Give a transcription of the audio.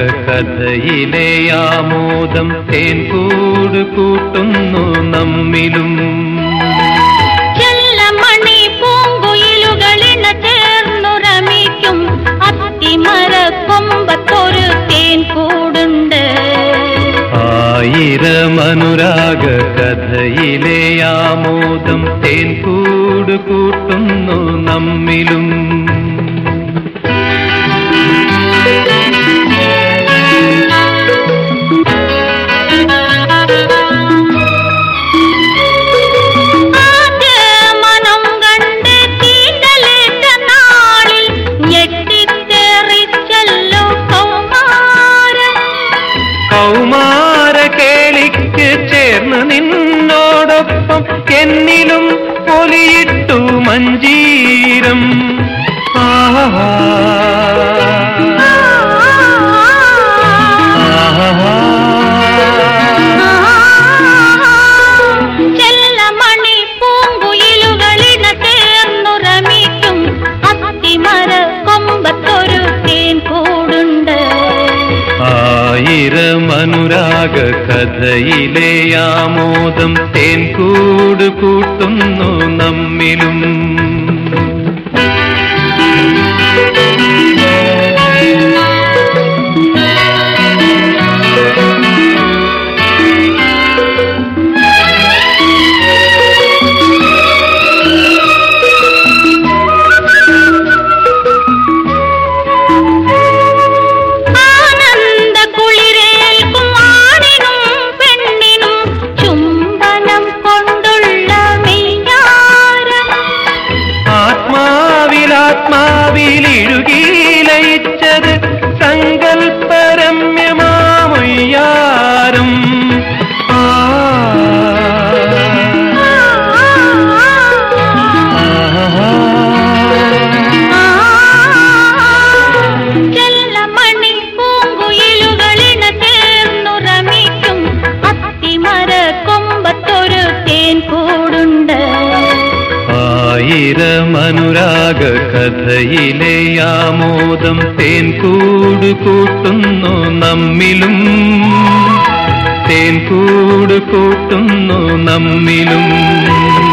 കഥയിലെ ആമോദം തേൻകൂട് കൂട്ടുന്നു നമ്മിലും. കൊമ്പത്തൊരു തേൻ കൂടുണ്ട് ആയിരമനുരാഗ കഥയിലെ ആമോദം തേൻകൂട് കൂട്ടുന്നു നമ്മിലും. Oh my. ആയിരമനുരാഗ കഥയിലെ ആമോദം തേൻകൂട് കൂട്ടുന്നു നമ്മിലും. ആയിരമനുരാഗ കഥയിലെ ആമോദം തേൻ കൂട് കൂട്ടുന്നു നമ്മിലും. തേൻ കൂട് കൂട്ടുന്നു നമ്മിലും.